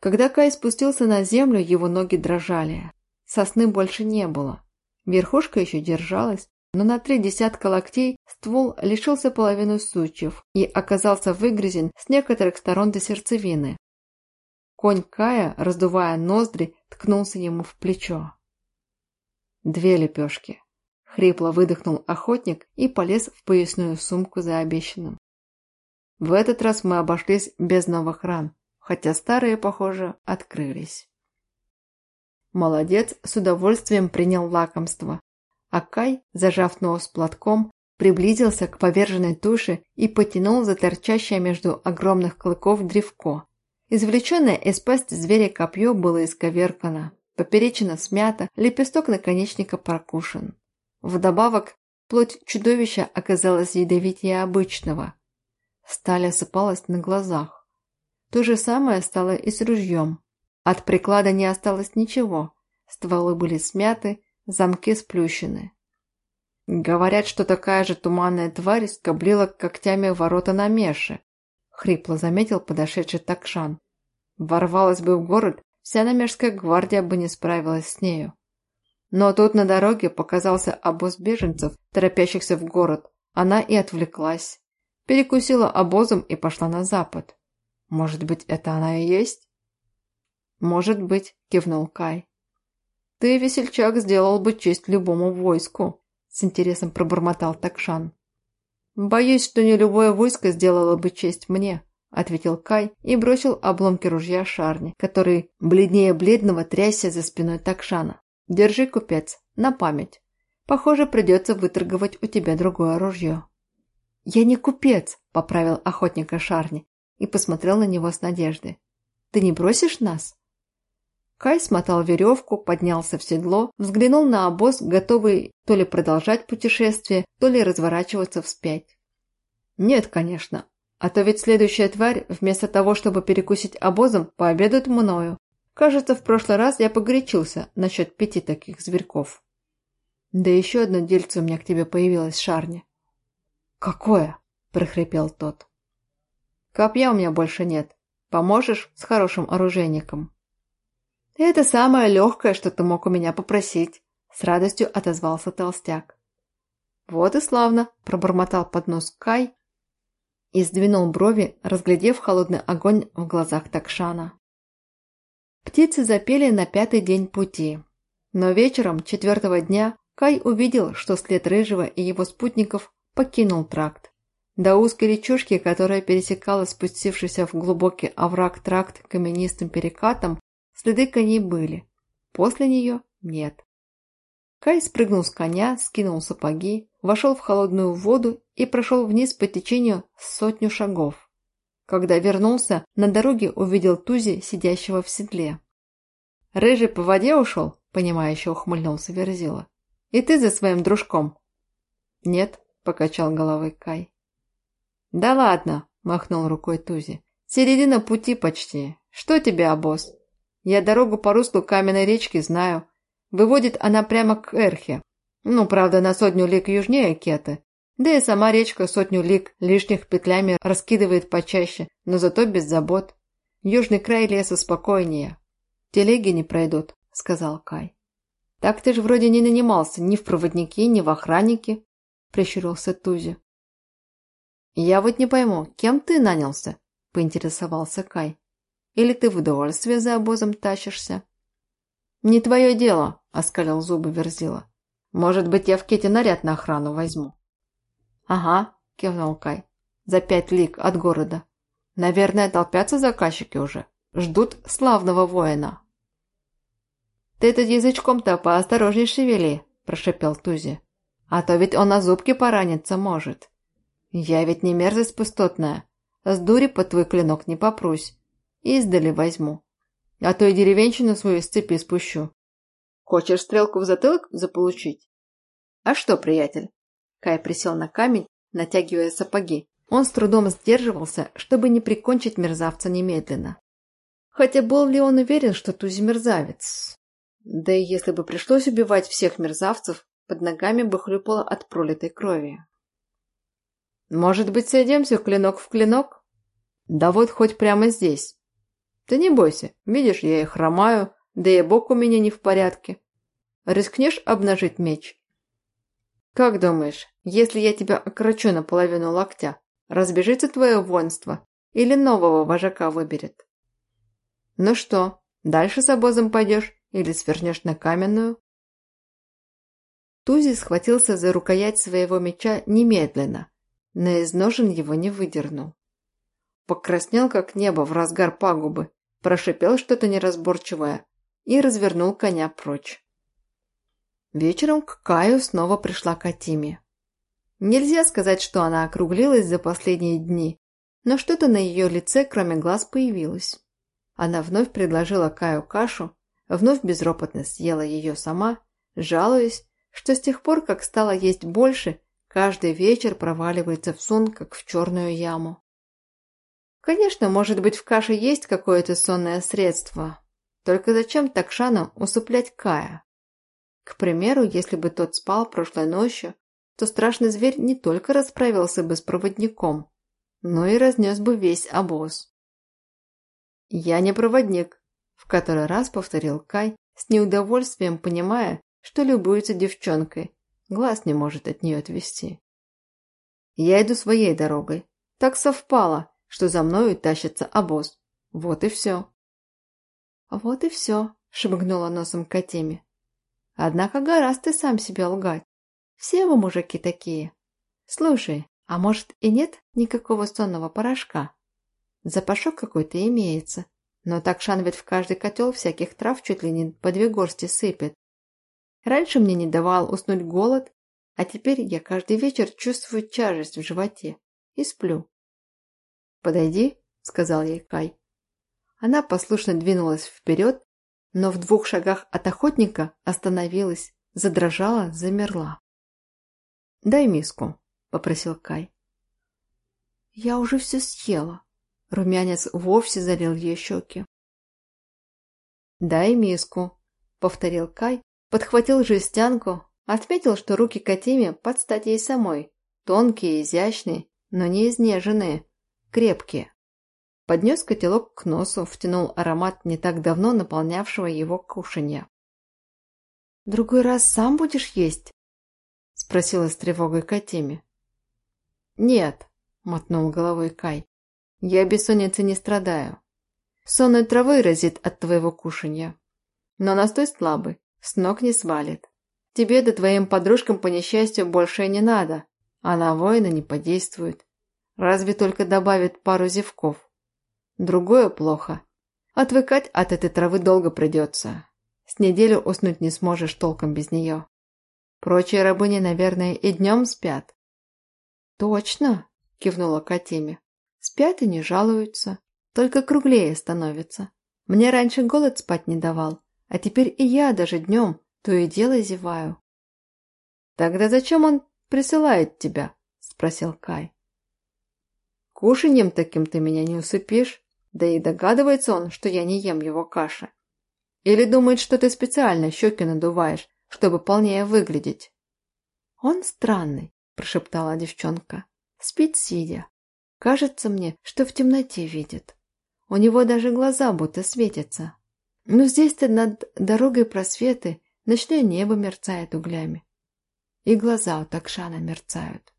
A: Когда Кай спустился на землю, его ноги дрожали. Сосны больше не было. Верхушка еще держалась, но на три десятка локтей ствол лишился половины сучьев и оказался выгрызен с некоторых сторон до сердцевины. Конь Кая, раздувая ноздри, ткнулся ему в плечо. Две лепешки. Хрипло выдохнул охотник и полез в поясную сумку за обещанным. В этот раз мы обошлись без новых ран, хотя старые, похоже, открылись. Молодец с удовольствием принял лакомство, а Кай, зажав нос платком, приблизился к поверженной туше и потянул за торчащее между огромных клыков древко. Извлеченное из пасти зверя копье было исковеркано, поперечина смята, лепесток наконечника прокушен. Вдобавок, плоть чудовища оказалась ядовитее обычного. Сталь осыпалась на глазах. То же самое стало и с ружьем. От приклада не осталось ничего. Стволы были смяты, замки сплющены. Говорят, что такая же туманная тварь скоблила когтями ворота на Меше. Хрипло заметил подошедший Такшан. Ворвалась бы в город, вся намежская гвардия бы не справилась с нею. Но тут на дороге показался обоз беженцев, торопящихся в город. Она и отвлеклась. Перекусила обозом и пошла на запад. Может быть, это она и есть? Может быть, кивнул Кай. Ты, весельчак, сделал бы честь любому войску, с интересом пробормотал Такшан. Боюсь, что не любое войско сделало бы честь мне, ответил Кай и бросил обломки ружья Шарни, который бледнее бледного трясся за спиной Такшана. Держи, купец, на память. Похоже, придется выторговать у тебя другое ружье. Я не купец, поправил охотника Шарни и посмотрел на него с надеждой. Ты не бросишь нас? Кай смотал веревку, поднялся в седло, взглянул на обоз, готовый то ли продолжать путешествие, то ли разворачиваться вспять. Нет, конечно. А то ведь следующая тварь, вместо того, чтобы перекусить обозом, пообедает мною. Кажется, в прошлый раз я погорячился насчет пяти таких зверьков. Да еще одно дельце у меня к тебе появилось, Шарни. Какое? прохрипел тот. Копья у меня больше нет. Поможешь с хорошим оружейником? Это самое легкое, что ты мог у меня попросить, с радостью отозвался толстяк. Вот и славно, пробормотал под нос Кай и сдвинул брови, разглядев холодный огонь в глазах Такшана. Птицы запели на пятый день пути. Но вечером четвертого дня Кай увидел, что след Рыжего и его спутников покинул тракт. До узкой речушки, которая пересекала спустившийся в глубокий овраг тракт каменистым перекатом, следы коней были. После нее нет. Кай спрыгнул с коня, скинул сапоги, вошел в холодную воду и прошел вниз по течению сотню шагов. Когда вернулся, на дороге увидел Тузи, сидящего в седле. «Рыжий по воде ушел?» – понимающе ухмыльнулся Верзила. «И ты за своим дружком?» «Нет», – покачал головой Кай. «Да ладно», – махнул рукой Тузи. «Середина пути почти. Что тебе, обоз? Я дорогу по руслу каменной речки знаю. Выводит она прямо к Эрхе. Ну, правда, на сотню лик южнее Кеты. Да и сама речка сотню лик лишних петлями раскидывает почаще, но зато без забот. Южный край леса спокойнее. Телеги не пройдут, сказал Кай. Так ты же вроде не нанимался ни в проводники, ни в охранники, прищурился Тузи. Я вот не пойму, кем ты нанялся? поинтересовался Кай. Или ты в удовольствие за обозом тащишься? Не твое дело, оскалил зубы Верзила. Может быть, я в Кете наряд на охрану возьму. «Ага», – кивнул Кай. «За пять лиг от города. Наверное, толпятся заказчики уже. Ждут славного воина». «Ты тут язычком-то поосторожней шевели», – прошепел Тузи. «А то ведь он на зубки пораниться может. Я ведь не мерзость пустотная. С дури под твой клинок не попрусь. Издали возьму. А то и деревенщину свою с цепи спущу. Хочешь стрелку в затылок заполучить? А что, приятель, Кай присел на камень, натягивая сапоги. Он с трудом сдерживался, чтобы не прикончить мерзавца немедленно. Хотя был ли он уверен, что Тузи мерзавец? Да и если бы пришлось убивать всех мерзавцев, под ногами бы хлюпало от пролитой крови. «Может быть, сойдемся клинок в клинок?» «Да вот хоть прямо здесь». «Ты не бойся, видишь, я и хромаю, да и бок у меня не в порядке. Рискнешь обнажить меч?» «Как думаешь, если я тебя окорочу наполовину локтя, разбежится твое воинство или нового вожака выберет?» «Ну что, дальше с обозом пойдешь или свернешь на каменную?» Тузи схватился за рукоять своего меча немедленно, но из ножен его не выдернул. Покраснел, как небо в разгар пагубы, прошипел что-то неразборчивое и развернул коня прочь. Вечером к Каю снова пришла Катиме. Нельзя сказать, что она округлилась за последние дни, но что-то на ее лице, кроме глаз, появилось. Она вновь предложила Каю кашу, вновь безропотно съела ее сама, жалуясь, что с тех пор, как стала есть больше, каждый вечер проваливается в сон, как в черную яму. Конечно, может быть, в каше есть какое-то сонное средство, только зачем Такшану усыплять Кая? К примеру, если бы тот спал прошлой ночью, то страшный зверь не только расправился бы с проводником, но и разнес бы весь обоз. «Я не проводник», – в который раз повторил Кай, с неудовольствием понимая, что любуется девчонкой, глаз не может от нее отвести. «Я иду своей дорогой. Так совпало, что за мною тащится обоз. Вот и все».
B: «Вот и все», – шмыгнула носом Катеми. «Однако гораздо ты сам себе лгать. Все вы мужики такие. Слушай, а может и нет никакого сонного порошка? Запашок какой-то имеется, но так Шан ведь в каждый котел всяких трав чуть ли не по две горсти сыпет. Раньше мне не давал уснуть голод, а теперь я каждый вечер чувствую тяжесть в животе и сплю. «Подойди», — сказал ей Кай. Она послушно двинулась вперед, но в двух шагах от охотника остановилась, задрожала, замерла. «Дай миску», — попросил Кай. «Я уже все съела». Румянец вовсе залил ей щеки. «Дай миску», — повторил Кай, подхватил жестянку, отметил, что руки Катиме под стать ей самой, тонкие, изящные, но не изнеженные, крепкие. Поднес котелок к носу, втянул аромат не так давно наполнявшего его кушанья. «Другой раз сам будешь есть?» – спросила с тревогой Катиме. «Нет», – мотнул головой Кай. «Я бессонницей не страдаю. Сонной травы разит от твоего кушанья. Но настой слабый, с ног не свалит. Тебе да твоим подружкам по несчастью больше не надо, а на воина не подействует. Разве только добавит пару зевков. Другое плохо. Отвыкать от этой травы долго придется. С неделю уснуть не сможешь толком без нее. Прочие рабыни, наверное, и днем спят. Точно, кивнула Катиме. Спят и не жалуются, только круглее становятся. Мне раньше голод спать не давал, а теперь и я даже днем то и дело зеваю. Тогда зачем он присылает тебя? Спросил Кай. Кушаньем таким ты меня не усыпишь. Да и догадывается он, что я не ем его каши. Или думает, что ты специально щеки надуваешь, чтобы полнее выглядеть. Он странный, прошептала девчонка. Спит сидя. Кажется мне, что в темноте видит. У него даже глаза будто светятся. Но здесь-то над дорогой просветы, ночное небо мерцает углями. И глаза у Такшана мерцают.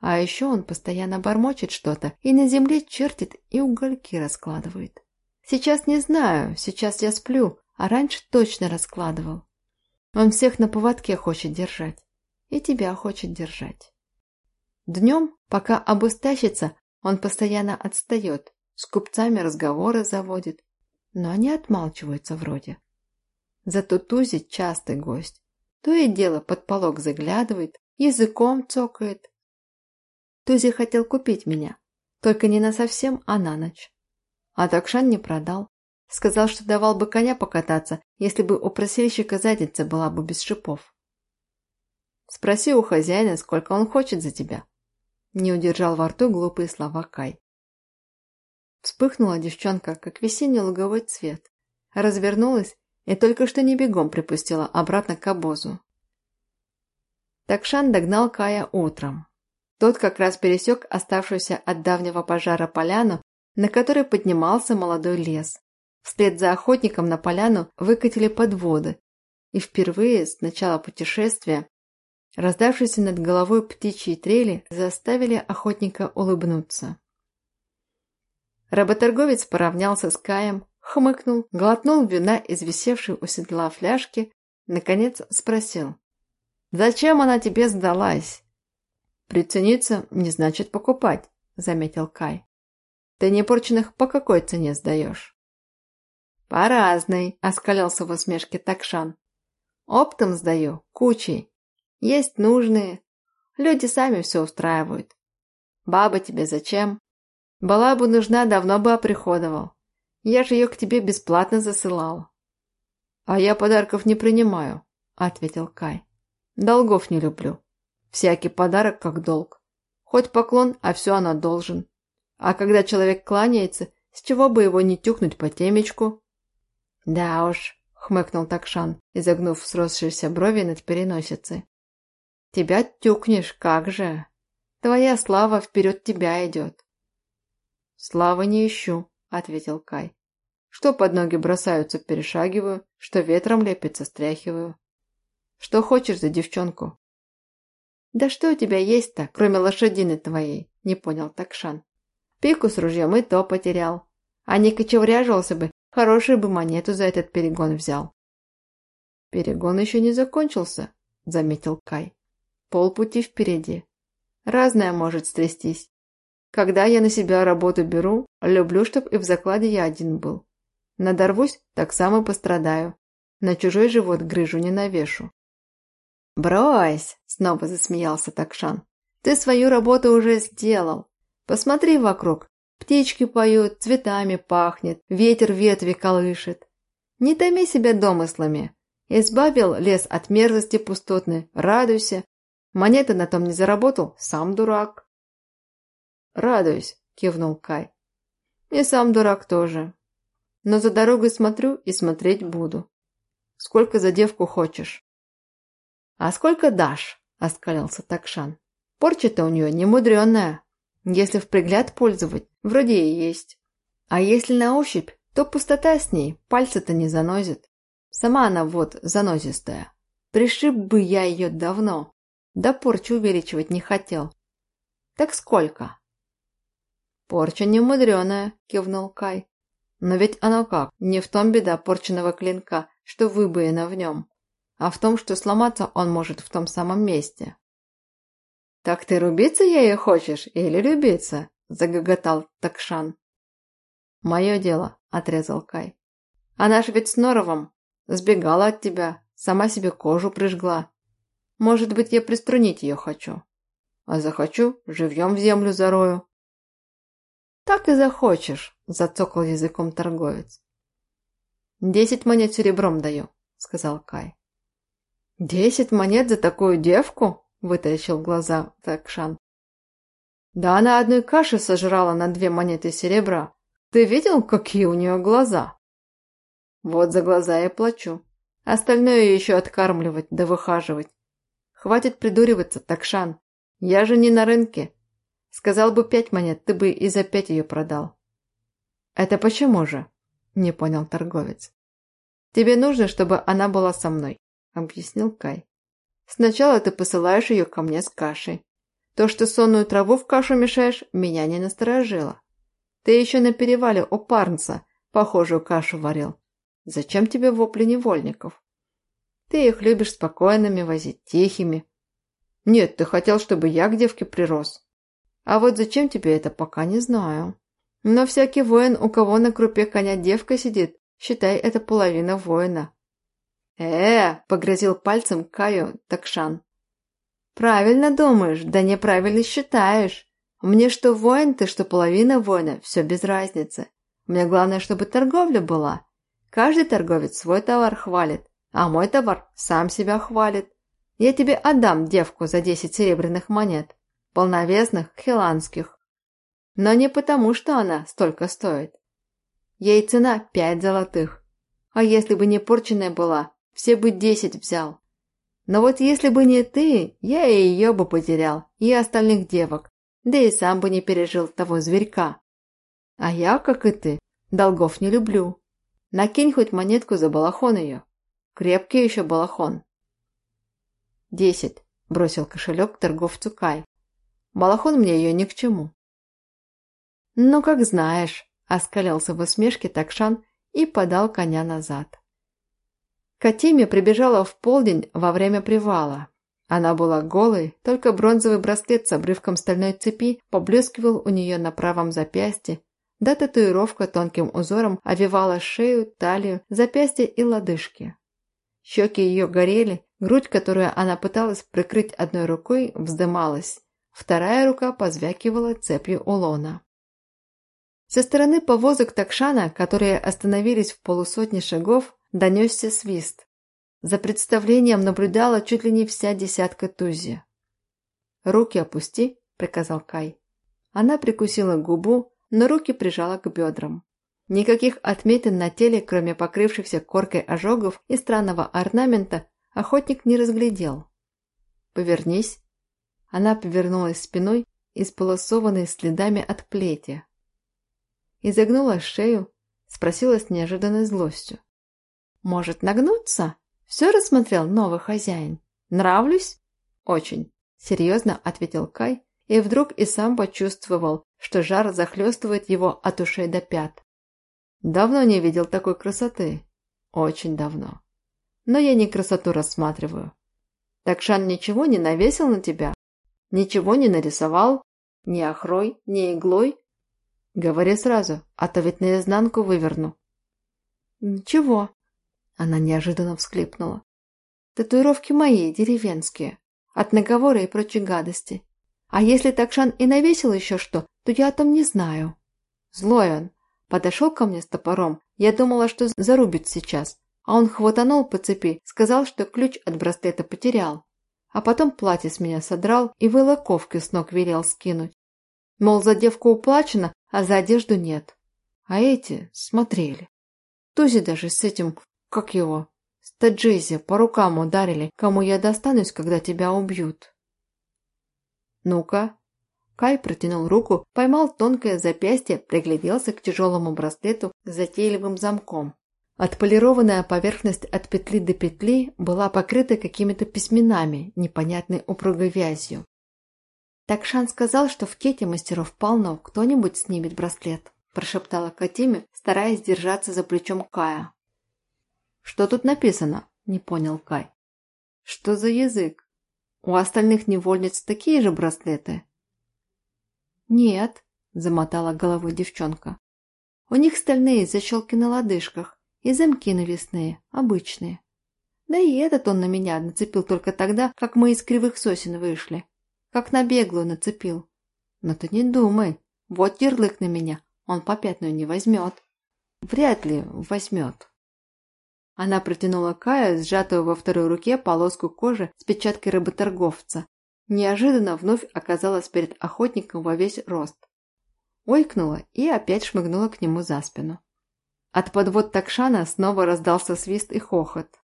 B: А еще он постоянно бормочет что-то и на земле чертит и угольки раскладывает. Сейчас не знаю, сейчас я сплю, а раньше точно раскладывал. Он всех на поводке хочет держать. И тебя хочет держать. Днем, пока обустащится, он постоянно отстает, с купцами разговоры заводит, но они отмалчиваются вроде. Зато Тузи частый гость. То и дело под полог заглядывает, языком цокает, Тузи хотел купить меня. Только не на совсем, а на ночь. А Такшан не продал. Сказал, что давал бы коня покататься, если бы у просильщика задница была бы без шипов. Спроси у хозяина, сколько он хочет за тебя. Не удержал во рту глупые слова Кай. Вспыхнула девчонка, как весенний луговой цвет. Развернулась и только что не бегом припустила обратно к обозу. Такшан догнал Кая утром. Тот как раз пересек оставшуюся от давнего пожара поляну, на которой поднимался молодой лес. Вслед за охотником на поляну выкатили подводы, и впервые с начала путешествия раздавшиеся над головой птичьи трели заставили охотника улыбнуться. Работорговец поравнялся с Каем, хмыкнул, глотнул вина из висевшей у седла фляжки, наконец спросил.
A: Зачем она тебе сдалась?» «Прицениться не значит покупать», — заметил Кай. «Ты непорченных по какой цене сдаешь?» «По разной», — оскалился в усмешке Такшан. «Оптом сдаю, кучей. Есть нужные. Люди сами все устраивают. Баба тебе зачем? Была бы нужна, давно бы оприходовал. Я же ее к тебе бесплатно засылал». «А я подарков не принимаю», — ответил Кай. «Долгов не люблю. Всякий подарок как долг. Хоть поклон, а все она должен. А когда человек кланяется, с чего бы его не тюкнуть по темечку?» «Да уж», — хмыкнул Такшан, изогнув сросшиеся брови над переносицей. «Тебя тюкнешь, как же! Твоя слава вперед тебя идет!» «Славы не ищу», — ответил Кай. «Что под ноги бросаются, перешагиваю, что ветром лепится, стряхиваю. Что хочешь за девчонку?» «Да что у тебя есть-то, кроме лошадины твоей?» — не понял Такшан. «Пику с ружьем и то потерял. А не кочевряжился бы, Хорошую бы монету за этот перегон взял. Перегон еще не закончился, заметил Кай. Полпути впереди. Разное может стрястись. Когда я на себя работу беру, люблю, чтоб и в закладе я один был. Надорвусь, так само пострадаю. На чужой живот грыжу не навешу. «Брось!» – снова засмеялся Такшан. «Ты свою работу уже сделал. Посмотри вокруг, Птички поют, цветами пахнет, ветер ветви колышет. Не томи себя домыслами. Избавил лес от мерзости пустотной, радуйся. Монеты на том не заработал, сам дурак. Радуюсь, кивнул Кай. И сам дурак тоже. Но за дорогой смотрю и смотреть буду. Сколько за девку хочешь? А сколько дашь? Оскалился Такшан. Порча-то у нее немудренная. Если в пригляд пользовать, вроде и есть. А если на ощупь, то пустота с ней, пальцы-то не занозит. Сама она вот занозистая. Пришиб бы я ее давно. Да порчу увеличивать не хотел. Так сколько? Порча немудреная, кивнул Кай. Но ведь оно как, не в том беда порченного клинка, что выбоина в нем, а в том, что сломаться он может в том самом месте. «Так ты рубиться ею хочешь или любиться?» – загоготал Такшан. «Мое дело», – отрезал Кай. «Она ж ведь с Норовом сбегала от тебя, сама себе кожу прижгла. Может быть, я приструнить ее хочу. А захочу, живьем в землю зарою». «Так и захочешь», – зацокал языком торговец. «Десять монет серебром даю», – сказал Кай. «Десять монет за такую девку?» – вытащил глаза Такшан. «Да она одной каши сожрала на две монеты серебра. Ты видел, какие у нее глаза?» «Вот за глаза я плачу. Остальное еще откармливать да выхаживать. Хватит придуриваться, Такшан. Я же не на рынке. Сказал бы пять монет, ты бы и за пять ее продал». «Это почему же?» – не понял торговец. «Тебе нужно, чтобы она была со мной», – объяснил Кай. Сначала ты посылаешь ее ко мне с кашей. То, что сонную траву в кашу мешаешь, меня не насторожило. Ты еще на перевале у Парнса похожую кашу варил. Зачем тебе вопли невольников? Ты их любишь спокойными возить, тихими. Нет, ты хотел, чтобы я к девке прирос. А вот зачем тебе это, пока не знаю. Но всякий воин, у кого на крупе коня девка сидит, считай, это половина воина э погрозил пальцем Каю Такшан. «Правильно думаешь, да неправильно считаешь. Мне что воин ты, что половина воина, все без разницы. Мне главное, чтобы торговля была. Каждый торговец свой товар хвалит, а мой товар сам себя хвалит. Я тебе отдам девку за десять серебряных монет, полновесных, хиланских. Но не потому, что она столько стоит. Ей цена пять золотых. А если бы не порченная была, все бы десять взял. Но вот если бы не ты, я и ее бы потерял, и остальных девок, да и сам бы не пережил того зверька. А я, как и ты, долгов не люблю. Накинь хоть монетку за балахон ее. Крепкий еще балахон. Десять, бросил кошелек торговцу Кай. Балахон мне ее ни к чему. Ну, как знаешь, оскалился в усмешке Такшан и подал коня назад. Катиме прибежала в полдень во время привала. Она была голой, только бронзовый браслет с обрывком стальной цепи поблескивал у нее на правом запястье, да татуировка тонким узором овивала шею, талию, запястья и лодыжки. Щеки ее горели, грудь, которую она пыталась прикрыть одной рукой, вздымалась. Вторая рука позвякивала цепью улона. Со стороны повозок Такшана, которые остановились в полусотне шагов, донесся свист. За представлением наблюдала чуть ли не вся десятка Тузи. «Руки опусти», — приказал Кай. Она прикусила губу, но руки прижала к бедрам. Никаких отметин на теле, кроме покрывшихся коркой ожогов и странного орнамента, охотник не разглядел. «Повернись». Она повернулась спиной, исполосованной следами от плети. Изогнула шею, спросила с неожиданной злостью. «Может, нагнуться?» Все рассмотрел новый хозяин. Нравлюсь? Очень. Серьезно ответил Кай и вдруг и сам почувствовал, что жар захлестывает его от ушей до пят. Давно не видел такой красоты. Очень давно. Но я не красоту рассматриваю. Такшан ничего не навесил на тебя? Ничего не нарисовал? Ни охрой, ни иглой? Говори сразу, а то ведь наизнанку выверну. Ничего, она неожиданно всклипнула. Татуировки мои, деревенские. От наговора и прочей гадости. А если Такшан и навесил еще что, то я о том не знаю. Злой он. Подошел ко мне с топором. Я думала, что зарубит сейчас. А он хватанул по цепи, сказал, что ключ от браслета потерял. А потом платье с меня содрал и вылоковки с ног велел скинуть. Мол, за девку уплачено, а за одежду нет. А эти смотрели. Тузи даже с этим как его? Стаджизи по рукам ударили, кому я достанусь, когда тебя убьют. Ну-ка. Кай протянул руку, поймал тонкое запястье, пригляделся к тяжелому браслету с затейливым замком. Отполированная поверхность от петли до петли была покрыта какими-то письменами, непонятной упругой вязью. «Такшан сказал, что в кете мастеров полно, кто-нибудь снимет браслет», прошептала Катиме, стараясь держаться за плечом Кая. «Что тут написано?» – не понял Кай. «Что за язык? У остальных невольниц такие же браслеты?» «Нет», – замотала головой девчонка. «У них стальные защелки на лодыжках и замки навесные, обычные. Да и этот он на меня нацепил только тогда, как мы из кривых сосен вышли. Как на беглую нацепил. Но ты не думай, вот ярлык на меня, он по пятную не возьмет. Вряд ли возьмет. Она протянула Кая, сжатую во второй руке, полоску кожи с печаткой работорговца. Неожиданно вновь оказалась перед охотником во весь рост. Ойкнула и опять шмыгнула к нему за спину. От подвод Такшана снова раздался свист и хохот.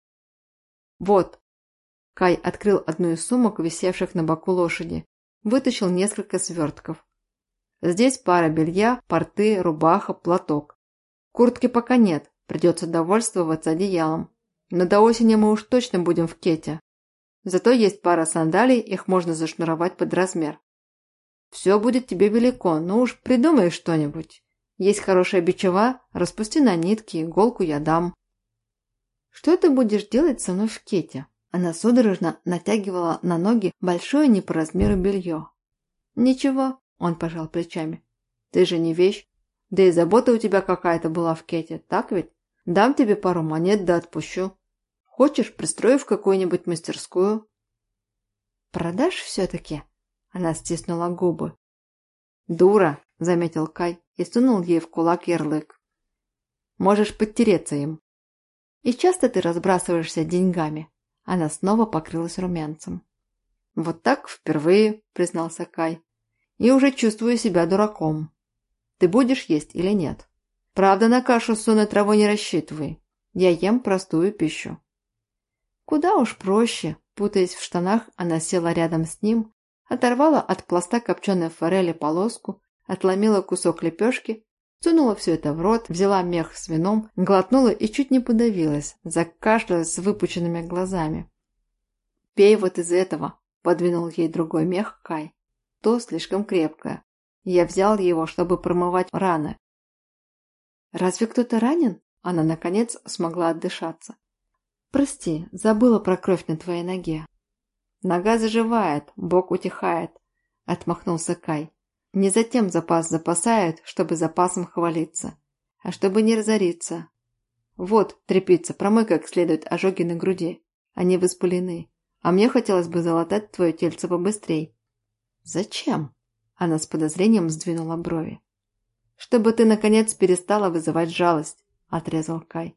A: «Вот!» Кай открыл одну из сумок, висевших на боку лошади. Вытащил несколько свертков. Здесь пара белья, порты, рубаха, платок. Куртки пока нет, Придется довольствоваться одеялом. Но до осени мы уж точно будем в кете. Зато есть пара сандалий, их можно зашнуровать под размер. Все будет тебе велико, но уж придумай что-нибудь. Есть хорошая бичева, распусти на нитки, иголку я дам. Что ты будешь делать со мной в кете? Она судорожно натягивала на ноги большое не по размеру белье. Ничего, он пожал плечами. Ты же не вещь. Да и забота у тебя какая-то была в кете, так ведь? Дам тебе пару монет да отпущу. Хочешь, пристрою в какую-нибудь мастерскую?» «Продашь все-таки?» Она стиснула губы. «Дура!» – заметил Кай и сунул ей в кулак ярлык. «Можешь подтереться им». «И часто ты разбрасываешься деньгами?» Она снова покрылась румянцем. «Вот так впервые», – признался Кай. «И уже чувствую себя дураком. Ты будешь есть или нет?» Правда, на кашу с сонной травой не рассчитывай. Я ем простую пищу. Куда уж проще. Путаясь в штанах, она села рядом с ним, оторвала от пласта копченой форели полоску, отломила кусок лепешки, сунула все это в рот, взяла мех с вином, глотнула и чуть не подавилась, закашлялась с выпученными глазами. «Пей вот из этого», – подвинул ей другой мех Кай. «То слишком крепкое. Я взял его, чтобы промывать раны, «Разве кто-то ранен?» Она, наконец, смогла отдышаться. «Прости, забыла про кровь на твоей ноге».
B: Нога заживает, бок утихает, отмахнулся Кай. Не затем запас запасают, чтобы запасом хвалиться, а чтобы не разориться. Вот, трепица, промой как следует ожоги на груди. Они воспалены. А мне хотелось бы залатать твое тельце побыстрей. Зачем? Она с подозрением сдвинула брови. Чтобы ты, наконец, перестала вызывать жалость, отрезал Кай.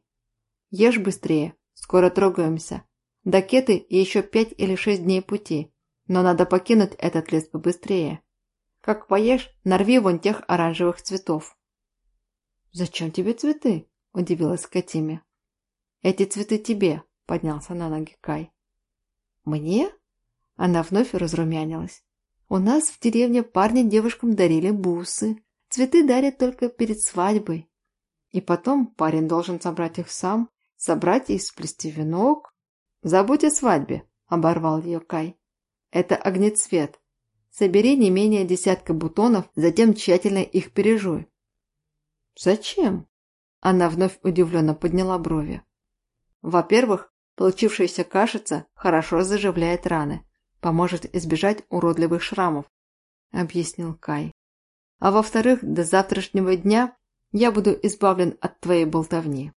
B: Ешь быстрее, скоро трогаемся. До Кеты еще пять или шесть дней пути, но надо покинуть этот лес побыстрее. Как поешь, нарви вон тех оранжевых цветов. «Зачем тебе цветы?» – удивилась Катиме. «Эти цветы тебе», – поднялся на ноги Кай. «Мне?» – она вновь разрумянилась. «У нас в деревне парни девушкам дарили бусы. Цветы дарят только перед свадьбой. И потом парень должен собрать их сам, собрать и сплести венок, «Забудь о свадьбе», – оборвал ее Кай. «Это огнецвет. Собери не менее десятка бутонов, затем тщательно их пережуй». «Зачем?» Она вновь удивленно подняла брови. «Во-первых, получившаяся кашица хорошо заживляет раны, поможет избежать уродливых шрамов», – объяснил Кай. «А во-вторых, до завтрашнего дня я буду избавлен от твоей болтовни».